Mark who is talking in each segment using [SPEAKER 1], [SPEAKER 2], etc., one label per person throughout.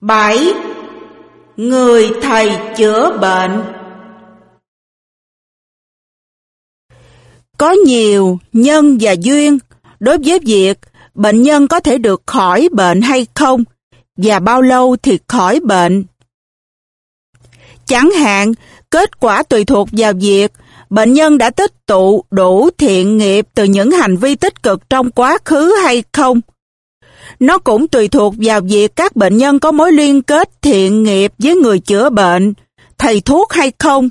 [SPEAKER 1] 7. Người thầy chữa bệnh Có nhiều nhân và duyên đối với việc bệnh nhân có thể được khỏi bệnh hay không và bao lâu thì khỏi bệnh. Chẳng hạn, kết quả tùy thuộc vào việc bệnh nhân đã tích tụ đủ thiện nghiệp từ những hành vi tích cực trong quá khứ hay không. Nó cũng tùy thuộc vào việc các bệnh nhân có mối liên kết thiện nghiệp với người chữa bệnh, thầy thuốc hay không,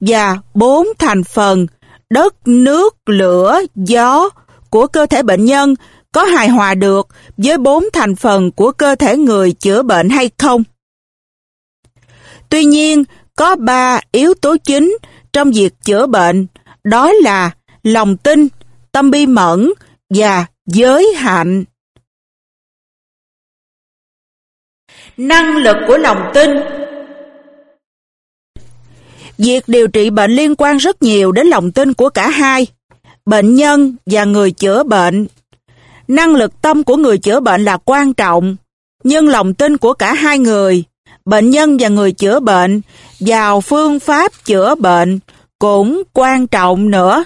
[SPEAKER 1] và bốn thành phần đất, nước, lửa, gió của cơ thể bệnh nhân có hài hòa được với bốn thành phần của cơ thể người chữa bệnh hay không. Tuy nhiên, có ba yếu tố chính trong việc chữa bệnh, đó là lòng tin, tâm bi mẫn và giới hạnh. Năng lực của lòng tin Việc điều trị bệnh liên quan rất nhiều đến lòng tin của cả hai, bệnh nhân và người chữa bệnh. Năng lực tâm của người chữa bệnh là quan trọng, nhưng lòng tin của cả hai người, bệnh nhân và người chữa bệnh, vào phương pháp chữa bệnh cũng quan trọng nữa.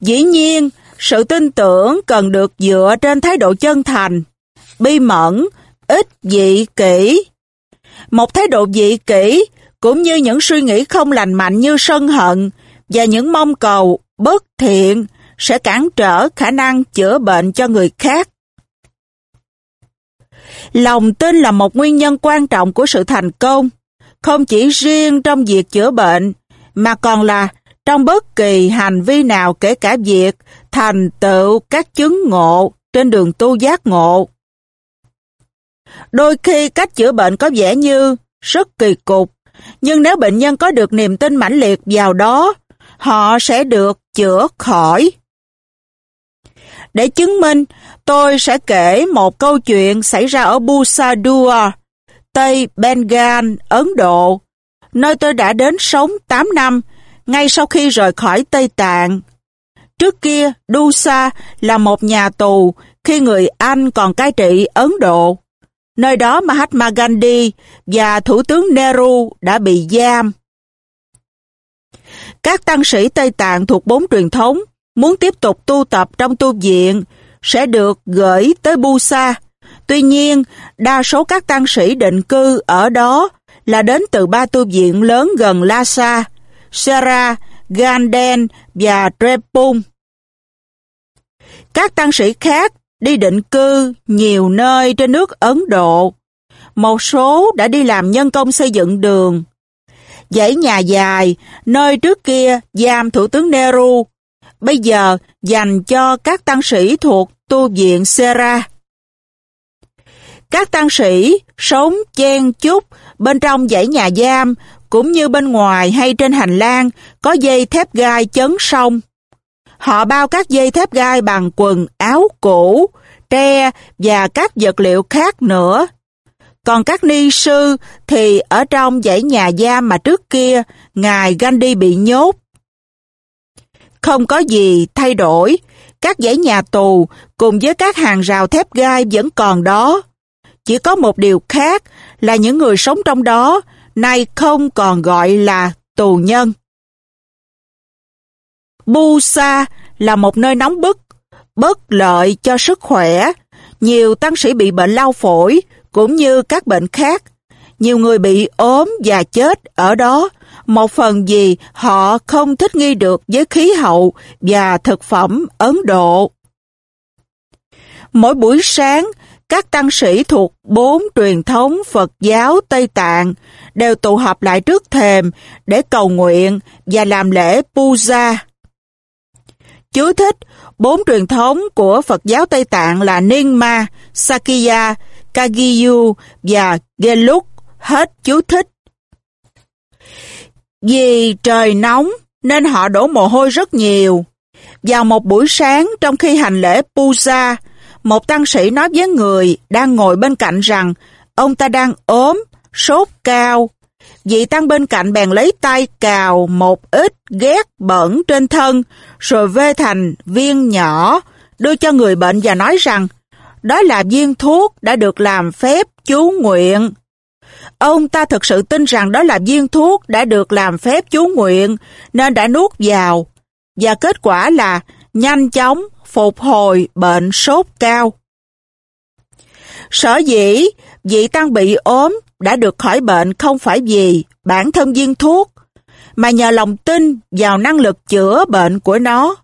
[SPEAKER 1] Dĩ nhiên, sự tin tưởng cần được dựa trên thái độ chân thành, bi mẫn, ít dị kỷ. Một thái độ dị kỷ cũng như những suy nghĩ không lành mạnh như sân hận và những mong cầu bất thiện sẽ cản trở khả năng chữa bệnh cho người khác. Lòng tin là một nguyên nhân quan trọng của sự thành công, không chỉ riêng trong việc chữa bệnh, mà còn là trong bất kỳ hành vi nào kể cả việc thành tựu các chứng ngộ trên đường tu giác ngộ. Đôi khi cách chữa bệnh có vẻ như rất kỳ cục, nhưng nếu bệnh nhân có được niềm tin mãnh liệt vào đó, họ sẽ được chữa khỏi. Để chứng minh, tôi sẽ kể một câu chuyện xảy ra ở Busadua, Tây Bengal, Ấn Độ, nơi tôi đã đến sống 8 năm, ngay sau khi rời khỏi Tây Tạng. Trước kia, Dusa là một nhà tù khi người Anh còn cai trị Ấn Độ. Nơi đó Mahatma Gandhi và Thủ tướng Nehru đã bị giam. Các tăng sĩ Tây Tạng thuộc bốn truyền thống muốn tiếp tục tu tập trong tu viện sẽ được gửi tới Busa. Tuy nhiên, đa số các tăng sĩ định cư ở đó là đến từ ba tu viện lớn gần Lhasa, Sera, Ganden và Trepung. Các tăng sĩ khác đi định cư nhiều nơi trên nước Ấn Độ. Một số đã đi làm nhân công xây dựng đường. Dãy nhà dài, nơi trước kia giam Thủ tướng Nehru, bây giờ dành cho các tăng sĩ thuộc tu viện Sera. Các tăng sĩ sống chen chúc bên trong dãy nhà giam cũng như bên ngoài hay trên hành lang có dây thép gai chấn sông. Họ bao các dây thép gai bằng quần áo cũ, tre và các vật liệu khác nữa. Còn các ni sư thì ở trong dãy nhà giam mà trước kia ngài Gandhi bị nhốt. Không có gì thay đổi, các dãy nhà tù cùng với các hàng rào thép gai vẫn còn đó. Chỉ có một điều khác là những người sống trong đó nay không còn gọi là tù nhân. Busa là một nơi nóng bức, bất lợi cho sức khỏe. Nhiều tăng sĩ bị bệnh lao phổi, cũng như các bệnh khác. Nhiều người bị ốm và chết ở đó, một phần vì họ không thích nghi được với khí hậu và thực phẩm Ấn Độ. Mỗi buổi sáng, các tăng sĩ thuộc bốn truyền thống Phật giáo Tây Tạng đều tụ họp lại trước thềm để cầu nguyện và làm lễ puja. Chú thích, bốn truyền thống của Phật giáo Tây Tạng là Nyingma, Sakya, Kagiyu và Geluk, hết chú thích. Vì trời nóng nên họ đổ mồ hôi rất nhiều. Vào một buổi sáng trong khi hành lễ puja, một tăng sĩ nói với người đang ngồi bên cạnh rằng ông ta đang ốm, sốt cao. Vị tăng bên cạnh bèn lấy tay cào một ít ghét bẩn trên thân, rồi vê thành viên nhỏ, đưa cho người bệnh và nói rằng đó là viên thuốc đã được làm phép chú nguyện. Ông ta thực sự tin rằng đó là viên thuốc đã được làm phép chú nguyện nên đã nuốt vào. Và kết quả là nhanh chóng phục hồi bệnh sốt cao. Sở dĩ vị tăng bị ốm đã được khỏi bệnh không phải vì bản thân viên thuốc, mà nhờ lòng tin vào năng lực chữa bệnh của nó.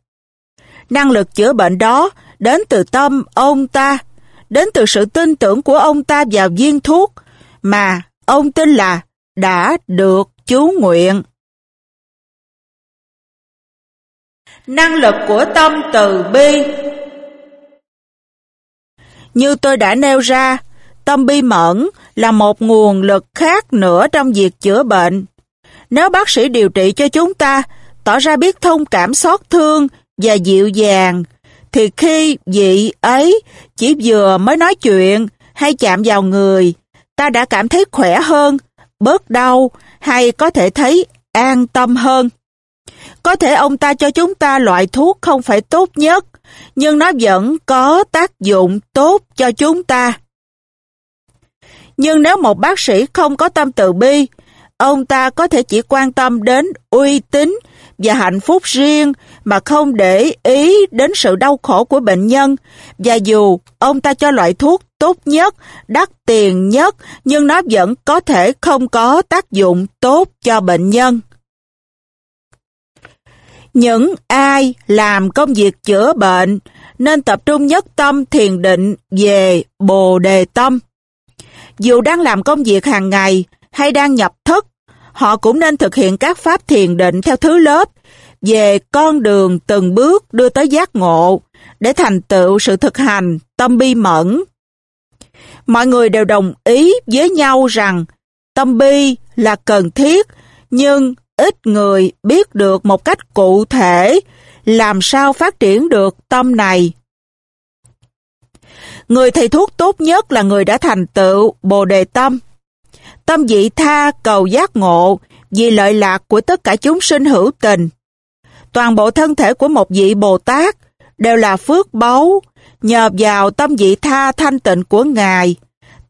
[SPEAKER 1] Năng lực chữa bệnh đó đến từ tâm ông ta, đến từ sự tin tưởng của ông ta vào viên thuốc mà ông tin là đã được chú nguyện. Năng lực của tâm từ bi Như tôi đã nêu ra, tâm bi mẫn là một nguồn lực khác nữa trong việc chữa bệnh. Nếu bác sĩ điều trị cho chúng ta tỏ ra biết thông cảm xót thương và dịu dàng, thì khi vị ấy chỉ vừa mới nói chuyện hay chạm vào người, ta đã cảm thấy khỏe hơn, bớt đau hay có thể thấy an tâm hơn. Có thể ông ta cho chúng ta loại thuốc không phải tốt nhất, nhưng nó vẫn có tác dụng tốt cho chúng ta. Nhưng nếu một bác sĩ không có tâm từ bi, ông ta có thể chỉ quan tâm đến uy tín và hạnh phúc riêng mà không để ý đến sự đau khổ của bệnh nhân. Và dù ông ta cho loại thuốc tốt nhất, đắt tiền nhất, nhưng nó vẫn có thể không có tác dụng tốt cho bệnh nhân. Những ai làm công việc chữa bệnh nên tập trung nhất tâm thiền định về Bồ Đề Tâm. Dù đang làm công việc hàng ngày hay đang nhập thức, họ cũng nên thực hiện các pháp thiền định theo thứ lớp về con đường từng bước đưa tới giác ngộ để thành tựu sự thực hành tâm bi mẫn. Mọi người đều đồng ý với nhau rằng tâm bi là cần thiết, nhưng ít người biết được một cách cụ thể làm sao phát triển được tâm này. Người thầy thuốc tốt nhất là người đã thành tựu Bồ Đề Tâm. Tâm dị tha cầu giác ngộ vì lợi lạc của tất cả chúng sinh hữu tình. Toàn bộ thân thể của một vị Bồ Tát đều là phước báu, nhờ vào tâm dị tha thanh tịnh của Ngài.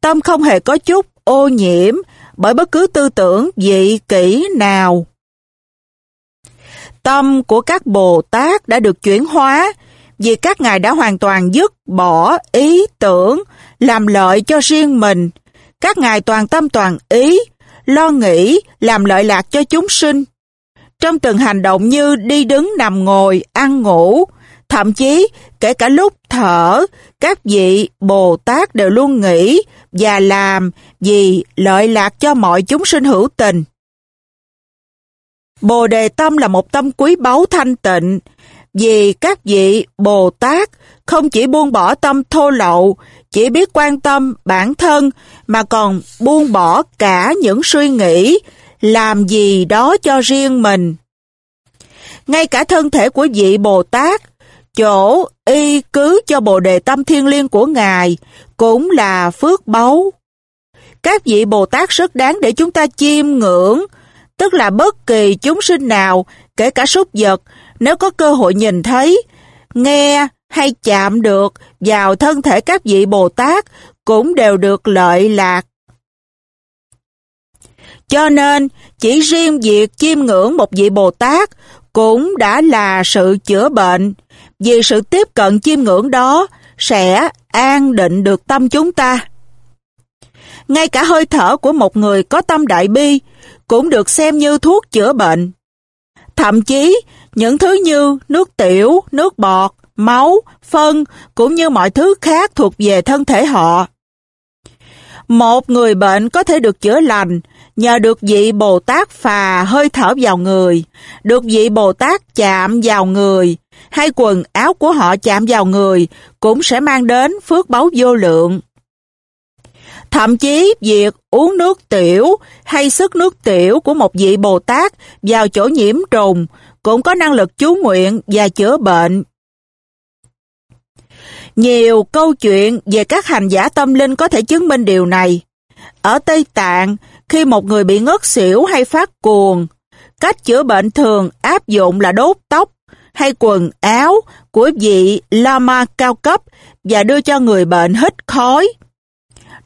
[SPEAKER 1] Tâm không hề có chút ô nhiễm bởi bất cứ tư tưởng dị kỷ nào. Tâm của các Bồ Tát đã được chuyển hóa vì các ngài đã hoàn toàn dứt bỏ ý tưởng làm lợi cho riêng mình. Các ngài toàn tâm toàn ý, lo nghĩ làm lợi lạc cho chúng sinh. Trong từng hành động như đi đứng nằm ngồi, ăn ngủ, thậm chí kể cả lúc thở, các vị Bồ Tát đều luôn nghĩ và làm vì lợi lạc cho mọi chúng sinh hữu tình. Bồ đề tâm là một tâm quý báu thanh tịnh, vì các vị Bồ Tát không chỉ buông bỏ tâm thô lậu, chỉ biết quan tâm bản thân mà còn buông bỏ cả những suy nghĩ làm gì đó cho riêng mình. Ngay cả thân thể của vị Bồ Tát, chỗ y cứ cho Bồ Đề Tâm Thiên liên của Ngài cũng là phước báu. Các vị Bồ Tát rất đáng để chúng ta chiêm ngưỡng, tức là bất kỳ chúng sinh nào, kể cả súc vật, nếu có cơ hội nhìn thấy, nghe hay chạm được vào thân thể các vị Bồ Tát cũng đều được lợi lạc. Cho nên, chỉ riêng việc chiêm ngưỡng một vị Bồ Tát cũng đã là sự chữa bệnh, vì sự tiếp cận chiêm ngưỡng đó sẽ an định được tâm chúng ta. Ngay cả hơi thở của một người có tâm đại bi cũng được xem như thuốc chữa bệnh. Thậm chí, những thứ như nước tiểu, nước bọt, máu, phân cũng như mọi thứ khác thuộc về thân thể họ. Một người bệnh có thể được chữa lành nhờ được vị Bồ Tát phà hơi thở vào người, được vị Bồ Tát chạm vào người, hay quần áo của họ chạm vào người cũng sẽ mang đến phước báu vô lượng. Thậm chí việc uống nước tiểu hay sức nước tiểu của một vị Bồ Tát vào chỗ nhiễm trùng cũng có năng lực chú nguyện và chữa bệnh. Nhiều câu chuyện về các hành giả tâm linh có thể chứng minh điều này. Ở Tây Tạng, khi một người bị ngất xỉu hay phát cuồng, cách chữa bệnh thường áp dụng là đốt tóc hay quần áo của vị Lama cao cấp và đưa cho người bệnh hít khói.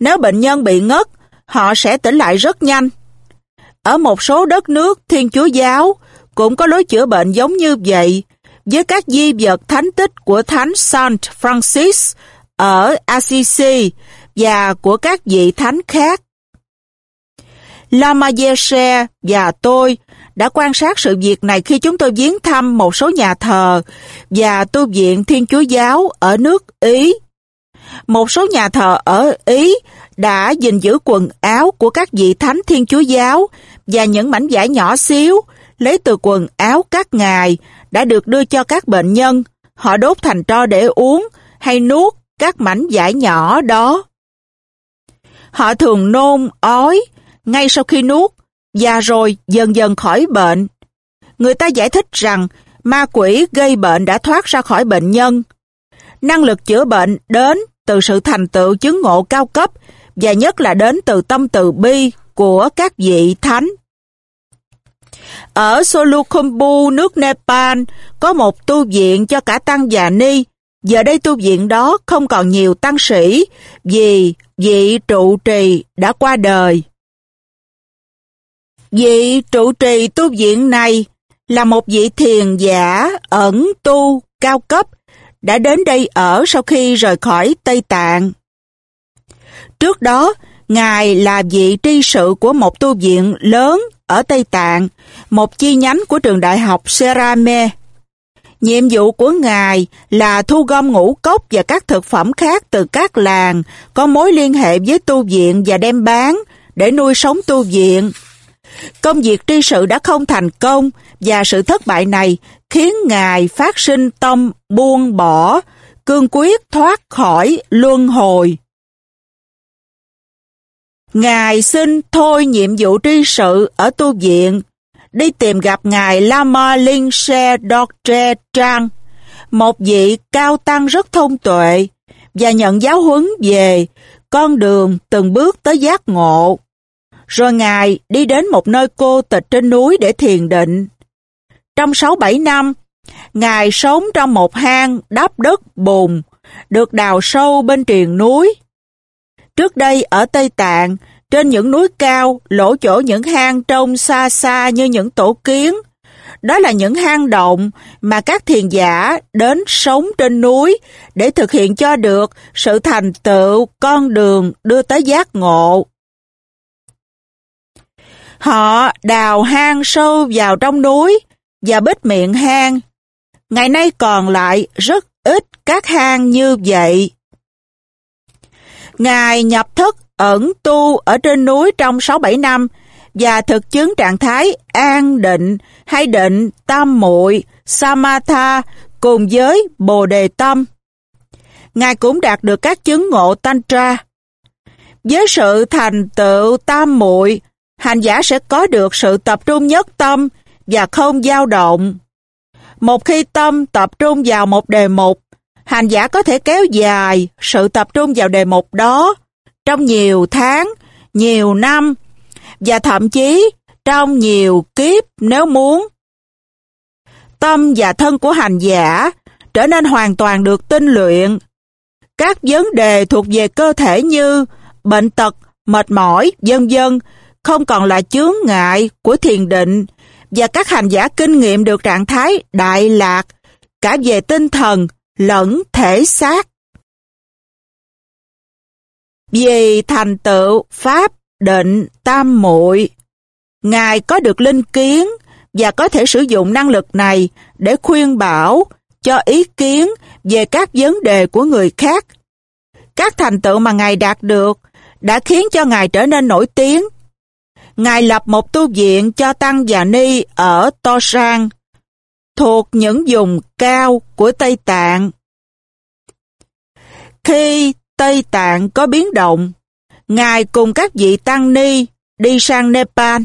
[SPEAKER 1] Nếu bệnh nhân bị ngất, họ sẽ tỉnh lại rất nhanh. Ở một số đất nước Thiên Chúa Giáo cũng có lối chữa bệnh giống như vậy, với các di vật thánh tích của Thánh Saint Francis ở Assisi và của các vị thánh khác. Lama Yeshe và tôi đã quan sát sự việc này khi chúng tôi viếng thăm một số nhà thờ và tu viện Thiên Chúa Giáo ở nước Ý. Một số nhà thờ ở Ý đã gìn giữ quần áo của các vị thánh Thiên Chúa Giáo và những mảnh vải nhỏ xíu lấy từ quần áo các ngài đã được đưa cho các bệnh nhân. Họ đốt thành tro để uống hay nuốt các mảnh giải nhỏ đó. Họ thường nôn, ói ngay sau khi nuốt và rồi dần dần khỏi bệnh. Người ta giải thích rằng ma quỷ gây bệnh đã thoát ra khỏi bệnh nhân. Năng lực chữa bệnh đến từ sự thành tựu chứng ngộ cao cấp và nhất là đến từ tâm từ bi của các vị thánh. Ở Solukhumbu, nước Nepal, có một tu viện cho cả tăng và ni. Giờ đây tu viện đó không còn nhiều tăng sĩ vì vị trụ trì đã qua đời. Vị trụ trì tu viện này là một vị thiền giả ẩn tu cao cấp đã đến đây ở sau khi rời khỏi Tây Tạng. Trước đó, Ngài là vị tri sự của một tu viện lớn ở Tây Tạng, một chi nhánh của trường đại học Serame. Nhiệm vụ của Ngài là thu gom ngũ cốc và các thực phẩm khác từ các làng có mối liên hệ với tu viện và đem bán để nuôi sống tu viện. Công việc tri sự đã không thành công và sự thất bại này khiến Ngài phát sinh tâm buông bỏ, cương quyết thoát khỏi luân hồi. Ngài xin thôi nhiệm vụ tri sự ở tu viện, đi tìm gặp Ngài Lama linse Dorje Trang, một vị cao tăng rất thông tuệ, và nhận giáo huấn về con đường từng bước tới giác ngộ. Rồi Ngài đi đến một nơi cô tịch trên núi để thiền định. Trong 6-7 năm, Ngài sống trong một hang đắp đất bùn, được đào sâu bên triền núi. Trước đây ở Tây Tạng, trên những núi cao, lỗ chỗ những hang trông xa xa như những tổ kiến. Đó là những hang động mà các thiền giả đến sống trên núi để thực hiện cho được sự thành tựu con đường đưa tới giác ngộ. Họ đào hang sâu vào trong núi và bít miệng hang. Ngày nay còn lại rất ít các hang như vậy. Ngài nhập thức ẩn tu ở trên núi trong 6-7 năm và thực chứng trạng thái an định hay định tam muội samatha cùng với bồ đề tâm. Ngài cũng đạt được các chứng ngộ tantra. Với sự thành tựu tam muội, hành giả sẽ có được sự tập trung nhất tâm và không dao động. Một khi tâm tập trung vào một đề mục, hành giả có thể kéo dài sự tập trung vào đề mục đó trong nhiều tháng, nhiều năm và thậm chí trong nhiều kiếp nếu muốn. Tâm và thân của hành giả trở nên hoàn toàn được tinh luyện. Các vấn đề thuộc về cơ thể như bệnh tật, mệt mỏi, vân vân không còn là chướng ngại của thiền định và các hành giả kinh nghiệm được trạng thái đại lạc cả về tinh thần lẫn thể xác về thành tựu Pháp định tam muội Ngài có được linh kiến và có thể sử dụng năng lực này để khuyên bảo cho ý kiến về các vấn đề của người khác. Các thành tựu mà Ngài đạt được đã khiến cho Ngài trở nên nổi tiếng. Ngài lập một tu viện cho Tăng và Ni ở To Sang, thuộc những vùng cao của Tây Tạng. Khi Tây Tạng có biến động, Ngài cùng các vị Tăng Ni đi sang Nepal.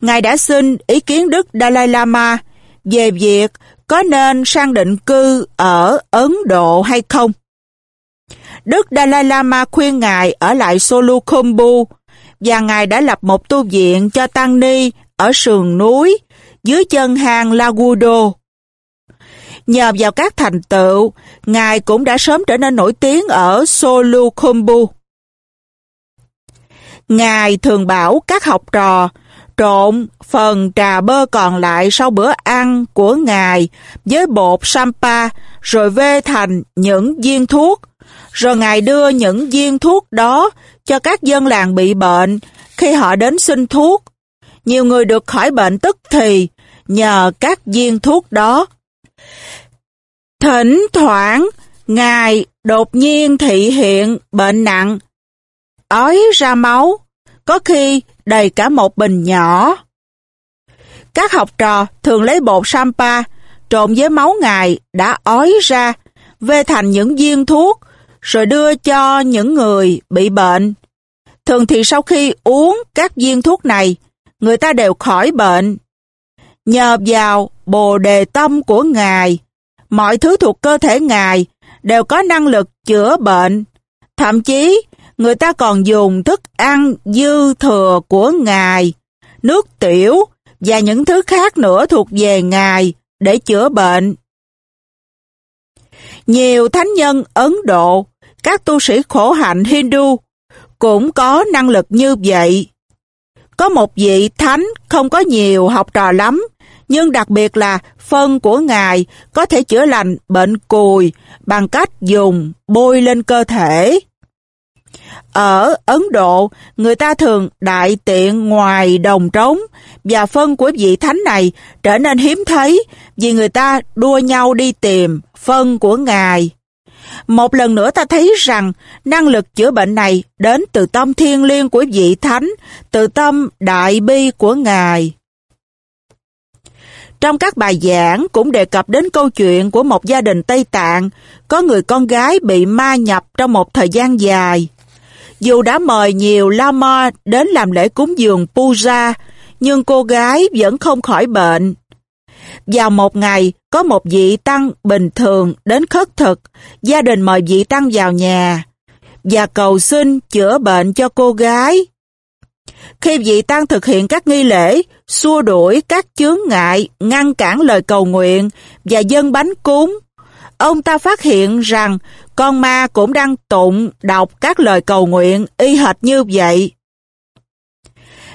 [SPEAKER 1] Ngài đã xin ý kiến Đức Dalai Lama về việc có nên sang định cư ở Ấn Độ hay không. Đức Dalai Lama khuyên Ngài ở lại Solukhumbu và Ngài đã lập một tu viện cho Tăng Ni ở sườn núi dưới chân hang Lagudo. Nhờ vào các thành tựu, Ngài cũng đã sớm trở nên nổi tiếng ở Solukhumbu. Ngài thường bảo các học trò trộn phần trà bơ còn lại sau bữa ăn của Ngài với bột sampa rồi vê thành những viên thuốc. Rồi Ngài đưa những viên thuốc đó cho các dân làng bị bệnh khi họ đến xin thuốc. Nhiều người được khỏi bệnh tức thì nhờ các viên thuốc đó. Thỉnh thoảng, Ngài đột nhiên thị hiện bệnh nặng, ói ra máu, có khi đầy cả một bình nhỏ. Các học trò thường lấy bột sampa trộn với máu ngài đã ói ra, vê thành những viên thuốc, rồi đưa cho những người bị bệnh. Thường thì sau khi uống các viên thuốc này, người ta đều khỏi bệnh. Nhờ vào bồ đề tâm của Ngài, mọi thứ thuộc cơ thể Ngài đều có năng lực chữa bệnh. Thậm chí, người ta còn dùng thức ăn dư thừa của Ngài, nước tiểu và những thứ khác nữa thuộc về Ngài để chữa bệnh. Nhiều thánh nhân Ấn Độ, các tu sĩ khổ hạnh Hindu cũng có năng lực như vậy. Có một vị thánh không có nhiều học trò lắm, nhưng đặc biệt là phân của Ngài có thể chữa lành bệnh cùi bằng cách dùng bôi lên cơ thể. Ở Ấn Độ, người ta thường đại tiện ngoài đồng trống và phân của vị thánh này trở nên hiếm thấy vì người ta đua nhau đi tìm phân của Ngài. Một lần nữa ta thấy rằng năng lực chữa bệnh này đến từ tâm thiên liêng của vị thánh, từ tâm đại bi của Ngài. Trong các bài giảng cũng đề cập đến câu chuyện của một gia đình Tây Tạng, có người con gái bị ma nhập trong một thời gian dài. Dù đã mời nhiều Lama đến làm lễ cúng dường puja, nhưng cô gái vẫn không khỏi bệnh. Vào một ngày, có một vị tăng bình thường đến khất thực, gia đình mời vị tăng vào nhà và cầu xin chữa bệnh cho cô gái. Khi vị tăng thực hiện các nghi lễ, xua đuổi các chướng ngại, ngăn cản lời cầu nguyện và dân bánh cúng, ông ta phát hiện rằng con ma cũng đang tụng đọc các lời cầu nguyện y hệt như vậy.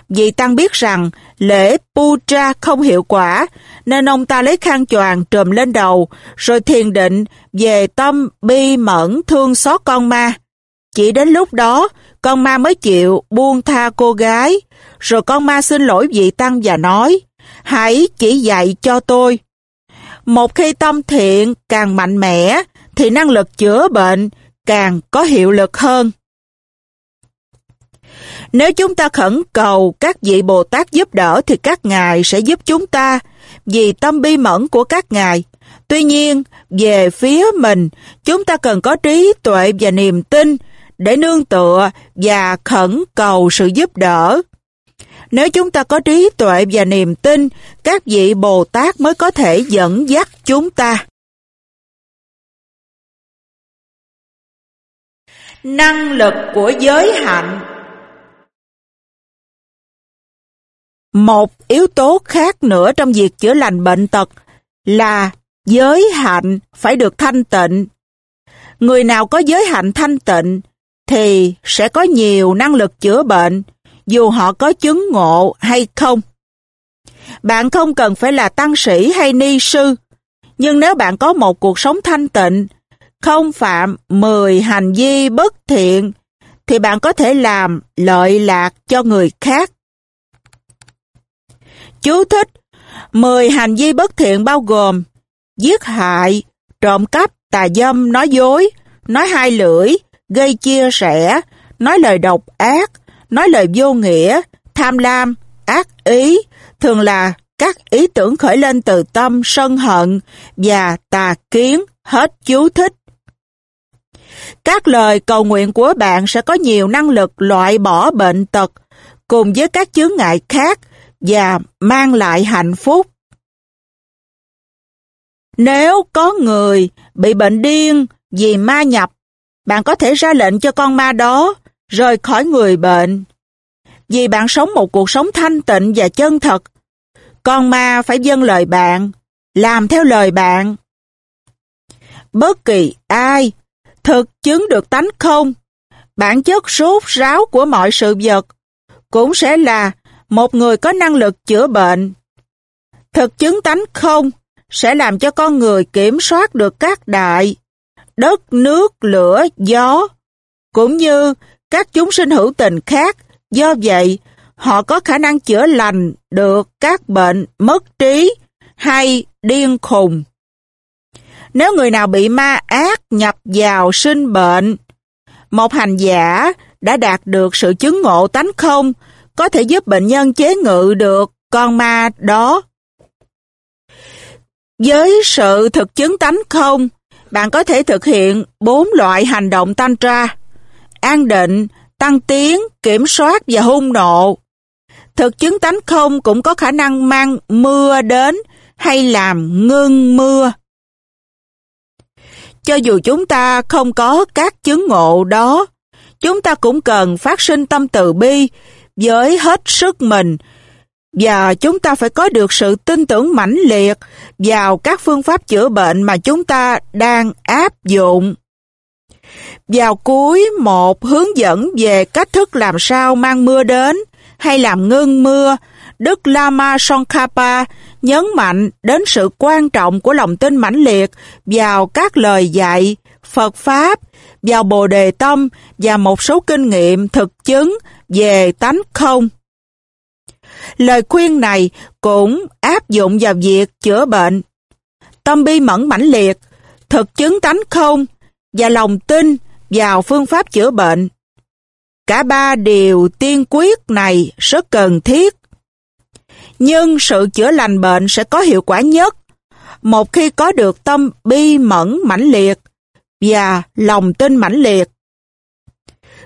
[SPEAKER 1] Vị Tăng biết rằng lễ Puja không hiệu quả, nên ông ta lấy khăn choàng trùm lên đầu, rồi thiền định về tâm bi mẫn thương xót con ma. Chỉ đến lúc đó, con ma mới chịu buông tha cô gái, rồi con ma xin lỗi vị Tăng và nói, hãy chỉ dạy cho tôi. Một khi tâm thiện càng mạnh mẽ, thì năng lực chữa bệnh càng có hiệu lực hơn. Nếu chúng ta khẩn cầu các vị Bồ Tát giúp đỡ thì các ngài sẽ giúp chúng ta vì tâm bi mẫn của các ngài. Tuy nhiên, về phía mình, chúng ta cần có trí tuệ và niềm tin để nương tựa và khẩn cầu sự giúp đỡ. Nếu chúng ta có trí tuệ và niềm tin, các vị Bồ Tát mới có thể dẫn dắt chúng ta. Năng lực của giới hạnh Một yếu tố khác nữa trong việc chữa lành bệnh tật là giới hạnh phải được thanh tịnh. Người nào có giới hạnh thanh tịnh thì sẽ có nhiều năng lực chữa bệnh, dù họ có chứng ngộ hay không. Bạn không cần phải là tăng sĩ hay ni sư, nhưng nếu bạn có một cuộc sống thanh tịnh, không phạm 10 hành vi bất thiện, thì bạn có thể làm lợi lạc cho người khác. Chú thích 10 hành vi bất thiện bao gồm giết hại, trộm cắp, tà dâm, nói dối, nói hai lưỡi, gây chia sẻ, nói lời độc ác, nói lời vô nghĩa, tham lam, ác ý, thường là các ý tưởng khởi lên từ tâm sân hận và tà kiến, hết chú thích. Các lời cầu nguyện của bạn sẽ có nhiều năng lực loại bỏ bệnh tật cùng với các chướng ngại khác và mang lại hạnh phúc. Nếu có người bị bệnh điên vì ma nhập, bạn có thể ra lệnh cho con ma đó rời khỏi người bệnh. Vì bạn sống một cuộc sống thanh tịnh và chân thật, con ma phải dâng lời bạn, làm theo lời bạn. bất kỳ ai thực chứng được tánh không, bản chất sốt ráo của mọi sự vật, cũng sẽ là một người có năng lực chữa bệnh. Thực chứng tánh không sẽ làm cho con người kiểm soát được các đại, đất, nước, lửa, gió, cũng như các chúng sinh hữu tình khác. Do vậy, họ có khả năng chữa lành được các bệnh mất trí hay điên khùng. Nếu người nào bị ma ác nhập vào sinh bệnh, một hành giả đã đạt được sự chứng ngộ tánh không, có thể giúp bệnh nhân chế ngự được con ma đó. Với sự thực chứng tánh không, bạn có thể thực hiện bốn loại hành động tantra, an định, tăng tiến, kiểm soát và hung nộ. Thực chứng tánh không cũng có khả năng mang mưa đến hay làm ngưng mưa. Cho dù chúng ta không có các chứng ngộ đó, chúng ta cũng cần phát sinh tâm từ bi với hết sức mình và chúng ta phải có được sự tin tưởng mãnh liệt vào các phương pháp chữa bệnh mà chúng ta đang áp dụng. Vào cuối một hướng dẫn về cách thức làm sao mang mưa đến hay làm ngưng mưa, Đức Lama Tsongkhapa nhấn mạnh đến sự quan trọng của lòng tin mãnh liệt vào các lời dạy, Phật Pháp, vào Bồ Đề Tâm và một số kinh nghiệm thực chứng về tánh không. Lời khuyên này cũng áp dụng vào việc chữa bệnh. Tâm bi mẫn mãnh liệt, thực chứng tánh không và lòng tin vào phương pháp chữa bệnh. Cả ba điều tiên quyết này rất cần thiết. Nhưng sự chữa lành bệnh sẽ có hiệu quả nhất một khi có được tâm bi mẫn mãnh liệt và lòng tin mãnh liệt.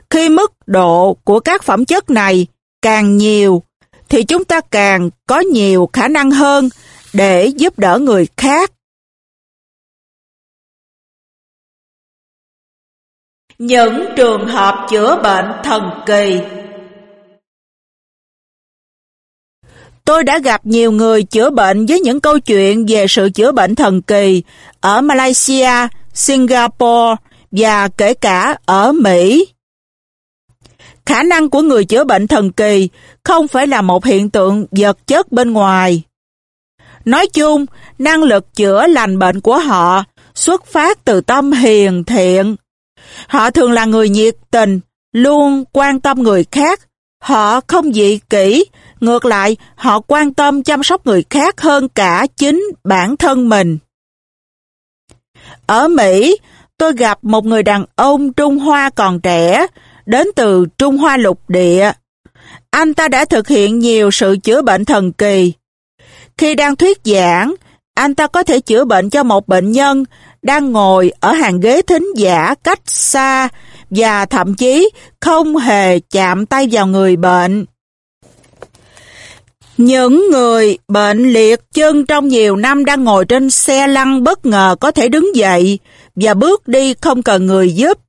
[SPEAKER 1] Khi mức độ của các phẩm chất này càng nhiều thì chúng ta càng có nhiều khả năng hơn để giúp đỡ người khác. Những trường hợp chữa bệnh thần kỳ Tôi đã gặp nhiều người chữa bệnh với những câu chuyện về sự chữa bệnh thần kỳ ở Malaysia, Singapore và kể cả ở Mỹ. Khả năng của người chữa bệnh thần kỳ không phải là một hiện tượng vật chất bên ngoài. Nói chung, năng lực chữa lành bệnh của họ xuất phát từ tâm hiền thiện. Họ thường là người nhiệt tình, luôn quan tâm người khác. Họ không dị kỹ. ngược lại họ quan tâm chăm sóc người khác hơn cả chính bản thân mình. Ở Mỹ, tôi gặp một người đàn ông Trung Hoa còn trẻ, đến từ Trung Hoa lục địa. Anh ta đã thực hiện nhiều sự chữa bệnh thần kỳ. Khi đang thuyết giảng, anh ta có thể chữa bệnh cho một bệnh nhân đang ngồi ở hàng ghế thính giả cách xa và thậm chí không hề chạm tay vào người bệnh. Những người bệnh liệt chân trong nhiều năm đang ngồi trên xe lăn bất ngờ có thể đứng dậy và bước đi không cần người giúp.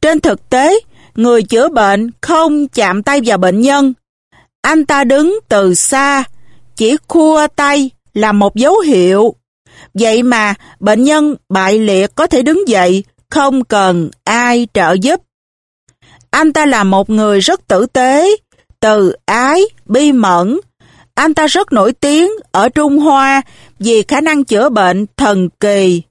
[SPEAKER 1] Trên thực tế, người chữa bệnh không chạm tay vào bệnh nhân. Anh ta đứng từ xa, chỉ khua tay là một dấu hiệu. Vậy mà bệnh nhân bại liệt có thể đứng dậy, không cần ai trợ giúp. Anh ta là một người rất tử tế, từ ái, bi mẫn. Anh ta rất nổi tiếng ở Trung Hoa vì khả năng chữa bệnh thần kỳ.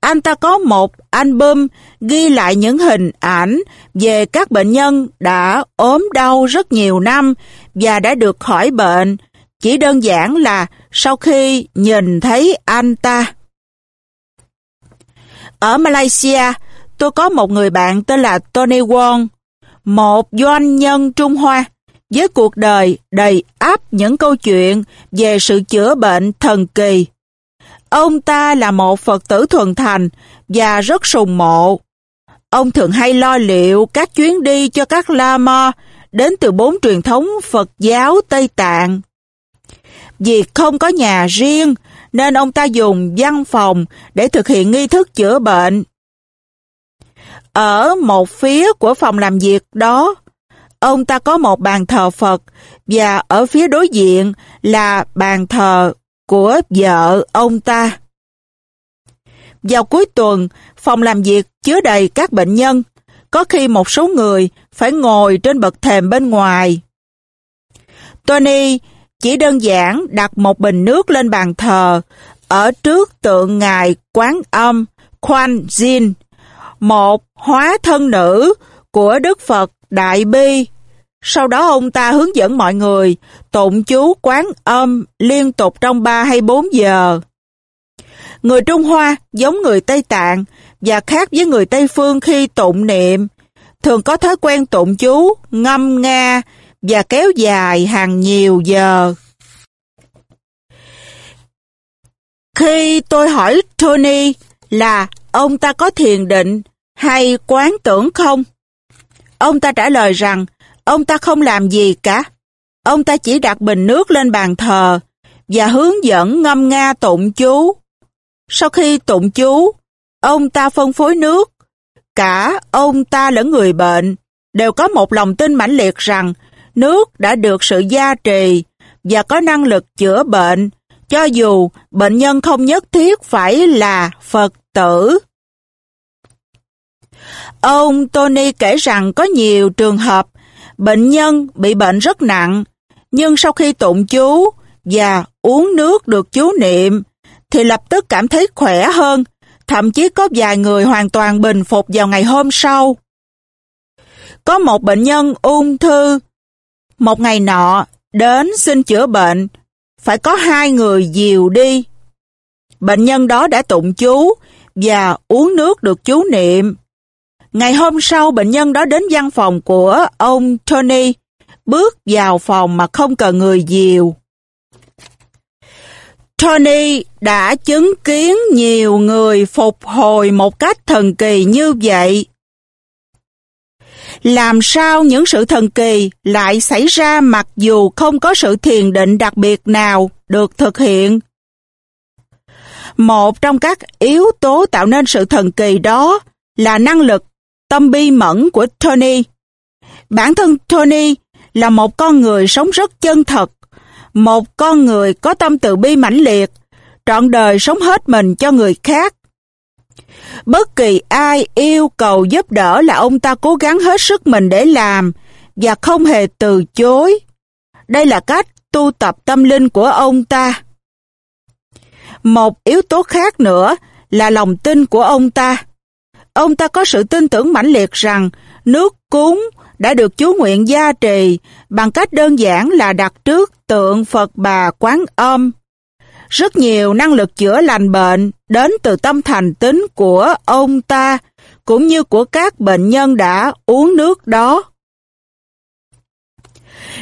[SPEAKER 1] Anh ta có một album ghi lại những hình ảnh về các bệnh nhân đã ốm đau rất nhiều năm và đã được khỏi bệnh, chỉ đơn giản là sau khi nhìn thấy anh ta. Ở Malaysia, tôi có một người bạn tên là Tony Wong, một doanh nhân Trung Hoa với cuộc đời đầy áp những câu chuyện về sự chữa bệnh thần kỳ. Ông ta là một Phật tử thuần thành và rất sùng mộ. Ông thường hay lo liệu các chuyến đi cho các Lama đến từ bốn truyền thống Phật giáo Tây Tạng. Vì không có nhà riêng nên ông ta dùng văn phòng để thực hiện nghi thức chữa bệnh. Ở một phía của phòng làm việc đó, ông ta có một bàn thờ Phật và ở phía đối diện là bàn thờ của vợ ông ta. Vào cuối tuần, phòng làm việc chứa đầy các bệnh nhân, có khi một số người phải ngồi trên bậc thềm bên ngoài. Tony chỉ đơn giản đặt một bình nước lên bàn thờ ở trước tượng ngài quán âm Quan Jin, một hóa thân nữ của Đức Phật Đại Bi. Sau đó ông ta hướng dẫn mọi người tụng chú quán âm liên tục trong 3 hay 4 giờ. Người Trung Hoa giống người Tây Tạng và khác với người Tây Phương khi tụng niệm, thường có thói quen tụng chú, ngâm nga và kéo dài hàng nhiều giờ. Khi tôi hỏi Tony là ông ta có thiền định hay quán tưởng không? Ông ta trả lời rằng ông ta không làm gì cả. Ông ta chỉ đặt bình nước lên bàn thờ và hướng dẫn ngâm nga tụng chú. Sau khi tụng chú, ông ta phân phối nước. Cả ông ta lẫn người bệnh đều có một lòng tin mãnh liệt rằng nước đã được sự gia trì và có năng lực chữa bệnh, cho dù bệnh nhân không nhất thiết phải là Phật tử. Ông Tony kể rằng có nhiều trường hợp bệnh nhân bị bệnh rất nặng, nhưng sau khi tụng chú và uống nước được chú niệm, thì lập tức cảm thấy khỏe hơn, thậm chí có vài người hoàn toàn bình phục vào ngày hôm sau. Có một bệnh nhân ung thư, một ngày nọ đến xin chữa bệnh, phải có hai người dìu đi. Bệnh nhân đó đã tụng chú và uống nước được chú niệm. Ngày hôm sau bệnh nhân đó đến văn phòng của ông Tony, bước vào phòng mà không cần người dìu. Tony đã chứng kiến nhiều người phục hồi một cách thần kỳ như vậy. Làm sao những sự thần kỳ lại xảy ra mặc dù không có sự thiền định đặc biệt nào được thực hiện? Một trong các yếu tố tạo nên sự thần kỳ đó là năng lực tâm bi mẫn của Tony. Bản thân Tony là một con người sống rất chân thật, một con người có tâm từ bi mãnh liệt, trọn đời sống hết mình cho người khác. Bất kỳ ai yêu cầu giúp đỡ là ông ta cố gắng hết sức mình để làm và không hề từ chối. Đây là cách tu tập tâm linh của ông ta. Một yếu tố khác nữa là lòng tin của ông ta. Ông ta có sự tin tưởng mãnh liệt rằng nước cúng đã được chú nguyện gia trì bằng cách đơn giản là đặt trước tượng Phật bà Quán Âm. Rất nhiều năng lực chữa lành bệnh đến từ tâm thành tính của ông ta cũng như của các bệnh nhân đã uống nước đó.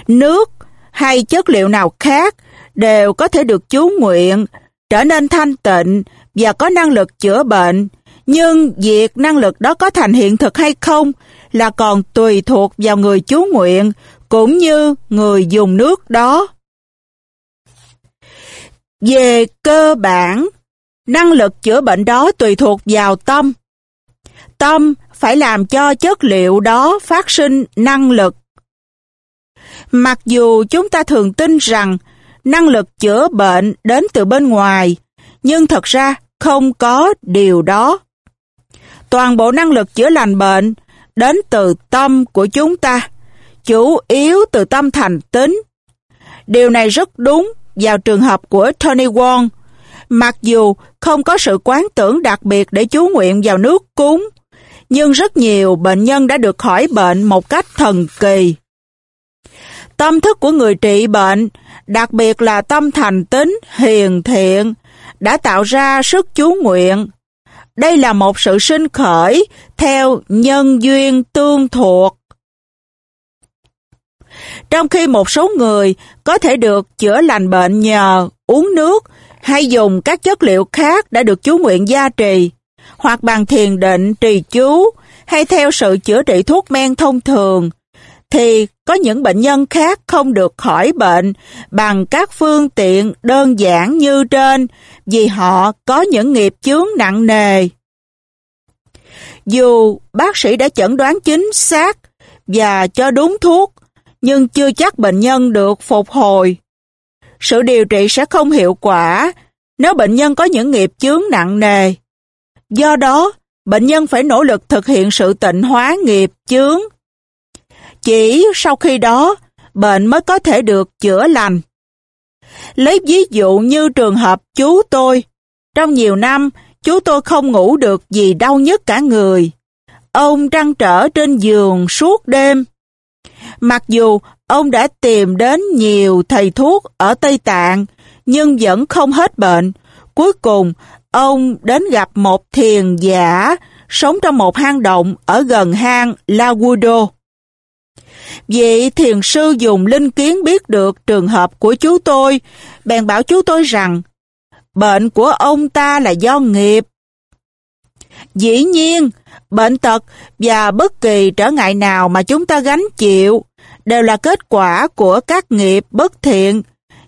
[SPEAKER 1] Nước hay chất liệu nào khác đều có thể được chú nguyện trở nên thanh tịnh và có năng lực chữa bệnh, nhưng việc năng lực đó có thành hiện thực hay không là còn tùy thuộc vào người chú nguyện cũng như người dùng nước đó. Về cơ bản, năng lực chữa bệnh đó tùy thuộc vào tâm. Tâm phải làm cho chất liệu đó phát sinh năng lực. Mặc dù chúng ta thường tin rằng năng lực chữa bệnh đến từ bên ngoài, nhưng thật ra không có điều đó. Toàn bộ năng lực chữa lành bệnh đến từ tâm của chúng ta, chủ yếu từ tâm thành tính. Điều này rất đúng vào trường hợp của Tony Wong, mặc dù không có sự quán tưởng đặc biệt để chú nguyện vào nước cúng, nhưng rất nhiều bệnh nhân đã được khỏi bệnh một cách thần kỳ. Tâm thức của người trị bệnh, đặc biệt là tâm thành tính, hiền thiện, đã tạo ra sức chú nguyện. Đây là một sự sinh khởi theo nhân duyên tương thuộc. Trong khi một số người có thể được chữa lành bệnh nhờ uống nước hay dùng các chất liệu khác đã được chú nguyện gia trì, hoặc bằng thiền định trì chú hay theo sự chữa trị thuốc men thông thường, thì có những bệnh nhân khác không được khỏi bệnh bằng các phương tiện đơn giản như trên vì họ có những nghiệp chướng nặng nề. Dù bác sĩ đã chẩn đoán chính xác và cho đúng thuốc, nhưng chưa chắc bệnh nhân được phục hồi. Sự điều trị sẽ không hiệu quả nếu bệnh nhân có những nghiệp chướng nặng nề. Do đó, bệnh nhân phải nỗ lực thực hiện sự tịnh hóa nghiệp chướng. Chỉ sau khi đó, bệnh mới có thể được chữa lành. Lấy ví dụ như trường hợp chú tôi. Trong nhiều năm, chú tôi không ngủ được vì đau nhức cả người. Ông trăn trở trên giường suốt đêm. Mặc dù ông đã tìm đến nhiều thầy thuốc ở Tây Tạng, nhưng vẫn không hết bệnh. Cuối cùng, ông đến gặp một thiền giả sống trong một hang động ở gần hang Lagudo. Vị thiền sư dùng linh kiến biết được trường hợp của chú tôi, bèn bảo chú tôi rằng bệnh của ông ta là do nghiệp. Dĩ nhiên, bệnh tật và bất kỳ trở ngại nào mà chúng ta gánh chịu đều là kết quả của các nghiệp bất thiện.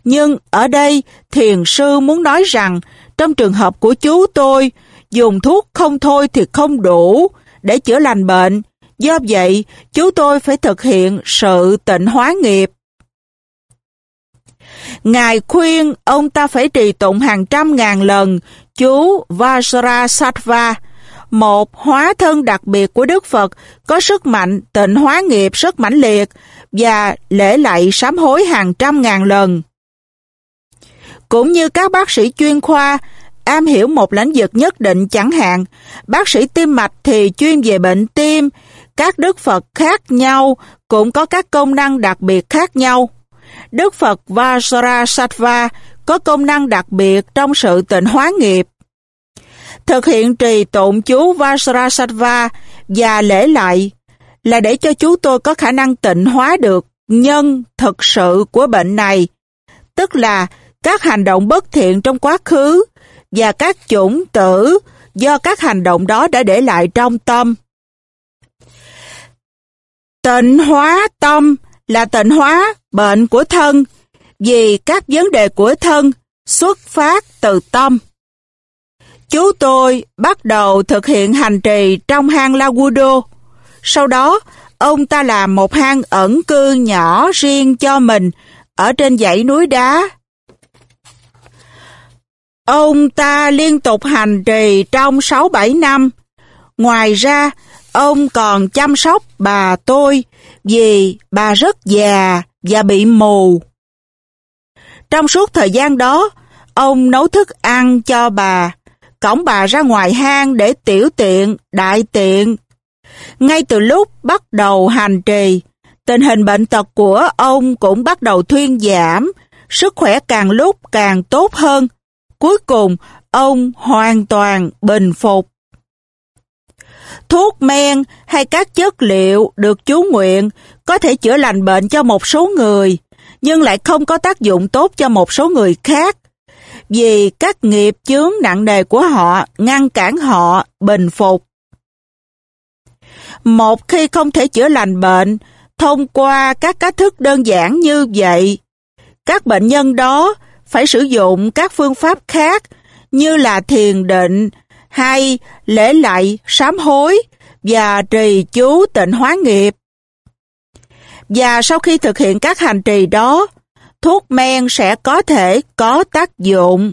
[SPEAKER 1] Nhưng ở đây, thiền sư muốn nói rằng trong trường hợp của chú tôi, dùng thuốc không thôi thì không đủ để chữa lành bệnh. Do vậy, chú tôi phải thực hiện sự tịnh hóa nghiệp. Ngài khuyên ông ta phải trì tụng hàng trăm ngàn lần chú Vajrasattva, một hóa thân đặc biệt của Đức Phật có sức mạnh tịnh hóa nghiệp rất mãnh liệt và lễ lạy sám hối hàng trăm ngàn lần. Cũng như các bác sĩ chuyên khoa am hiểu một lĩnh vực nhất định chẳng hạn, bác sĩ tim mạch thì chuyên về bệnh tim, các đức Phật khác nhau cũng có các công năng đặc biệt khác nhau. Đức Phật Vajrasattva có công năng đặc biệt trong sự tịnh hóa nghiệp. Thực hiện trì tụng chú Vajrasattva và lễ lại là để cho chú tôi có khả năng tịnh hóa được nhân thực sự của bệnh này, tức là các hành động bất thiện trong quá khứ và các chủng tử do các hành động đó đã để lại trong tâm. Tịnh hóa tâm là tịnh hóa bệnh của thân vì các vấn đề của thân xuất phát từ tâm. Chú tôi bắt đầu thực hiện hành trì trong hang Lagudo. Sau đó, ông ta làm một hang ẩn cư nhỏ riêng cho mình ở trên dãy núi đá. Ông ta liên tục hành trì trong 6-7 năm. Ngoài ra, ông còn chăm sóc bà tôi vì bà rất già và bị mù. Trong suốt thời gian đó, ông nấu thức ăn cho bà, cõng bà ra ngoài hang để tiểu tiện, đại tiện. Ngay từ lúc bắt đầu hành trì, tình hình bệnh tật của ông cũng bắt đầu thuyên giảm, sức khỏe càng lúc càng tốt hơn. Cuối cùng, ông hoàn toàn bình phục. Thuốc men hay các chất liệu được chú nguyện có thể chữa lành bệnh cho một số người, nhưng lại không có tác dụng tốt cho một số người khác, vì các nghiệp chướng nặng nề của họ ngăn cản họ bình phục. Một khi không thể chữa lành bệnh, thông qua các cách thức đơn giản như vậy, các bệnh nhân đó phải sử dụng các phương pháp khác như là thiền định hay lễ lạy, sám hối và trì chú tịnh hóa nghiệp. Và sau khi thực hiện các hành trì đó, thuốc men sẽ có thể có tác dụng.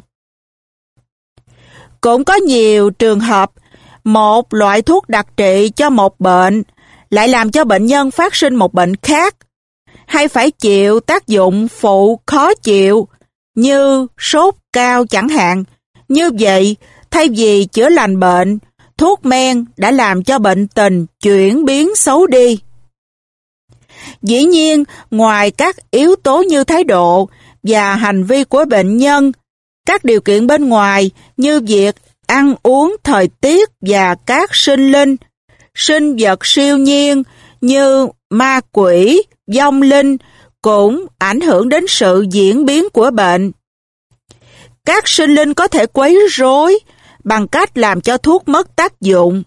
[SPEAKER 1] Cũng có nhiều trường hợp, một loại thuốc đặc trị cho một bệnh lại làm cho bệnh nhân phát sinh một bệnh khác, hay phải chịu tác dụng phụ khó chịu như sốt cao chẳng hạn. Như vậy, thay vì chữa lành bệnh, thuốc men đã làm cho bệnh tình chuyển biến xấu đi. Dĩ nhiên, ngoài các yếu tố như thái độ và hành vi của bệnh nhân, các điều kiện bên ngoài như việc ăn uống, thời tiết và các sinh linh, sinh vật siêu nhiên như ma quỷ, vong linh cũng ảnh hưởng đến sự diễn biến của bệnh. Các sinh linh có thể quấy rối bằng cách làm cho thuốc mất tác dụng.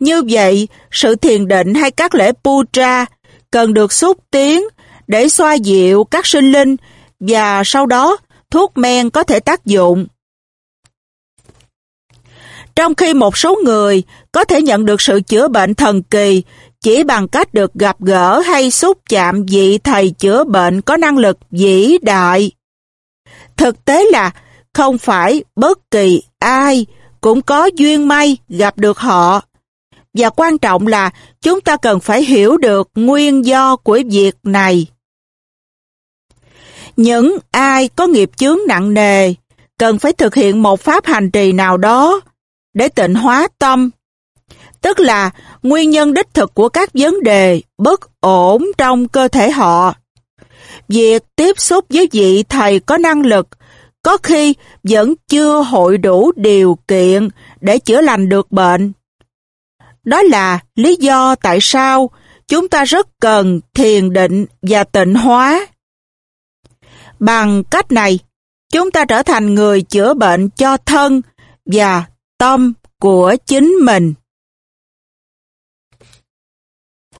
[SPEAKER 1] Như vậy, sự thiền định hay các lễ puja cần được xúc tiến để xoa dịu các sinh linh và sau đó thuốc men có thể tác dụng. Trong khi một số người có thể nhận được sự chữa bệnh thần kỳ chỉ bằng cách được gặp gỡ hay xúc chạm vị thầy chữa bệnh có năng lực vĩ đại. Thực tế là không phải bất kỳ ai cũng có duyên may gặp được họ. Và quan trọng là chúng ta cần phải hiểu được nguyên do của việc này. Những ai có nghiệp chướng nặng nề cần phải thực hiện một pháp hành trì nào đó để tịnh hóa tâm. Tức là nguyên nhân đích thực của các vấn đề bất ổn trong cơ thể họ. Việc tiếp xúc với vị thầy có năng lực có khi vẫn chưa hội đủ điều kiện để chữa lành được bệnh. Đó là lý do tại sao chúng ta rất cần thiền định và tịnh hóa. Bằng cách này, chúng ta trở thành người chữa bệnh cho thân và tâm của chính mình.